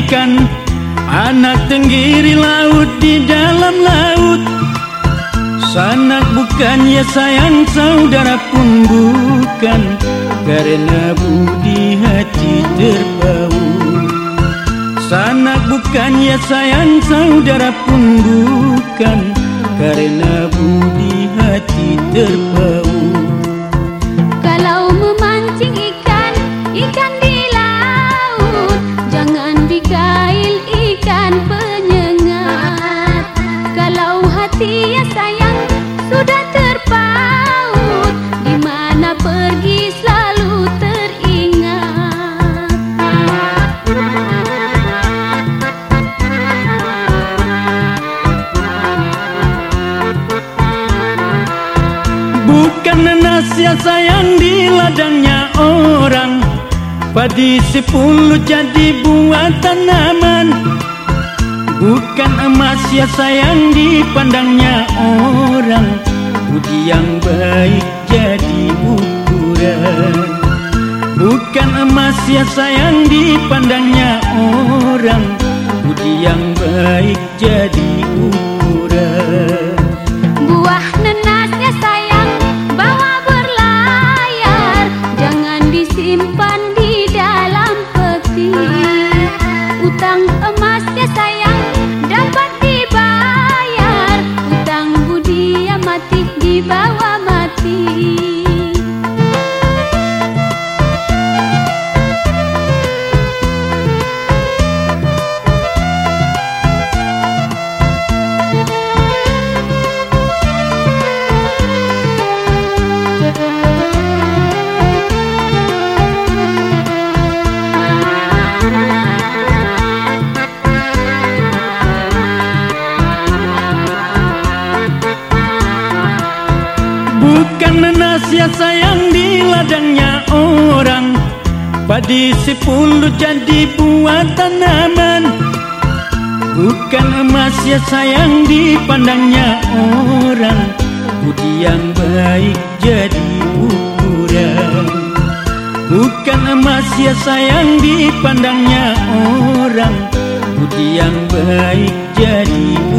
ikan Anak tenggiri laut di dalam laut. Sanak bukan ya sayang saudara pun bukan. Karena budi hati terbau Sanak bukan ya sayang saudara pun bukan. Karena budi Hati ya sayang sudah terpaut. Di mana pergi selalu teringat. Bukan nasihat sayang di ladangnya orang. Padi sepuluh jadi tanaman Bukan ya sayang dipandangnya orang. Budi yang baik jadi ukuran. Bukan emas ya sayang dipandangnya orang. Budi yang baik jadi ukuran. Buah nenasnya sayang bawa berlayar. Jangan disimpan di dalam peti. Utang emasnya sayang di bawah mati. Bukan nasihat sayang di ladangnya orang. Padi sepuluh jadi buat tanaman Bukan emas ya sayang dipandangnya orang. Budi yang baik jadi ukuran. Bukan emas ya sayang dipandangnya orang. Budi yang baik jadi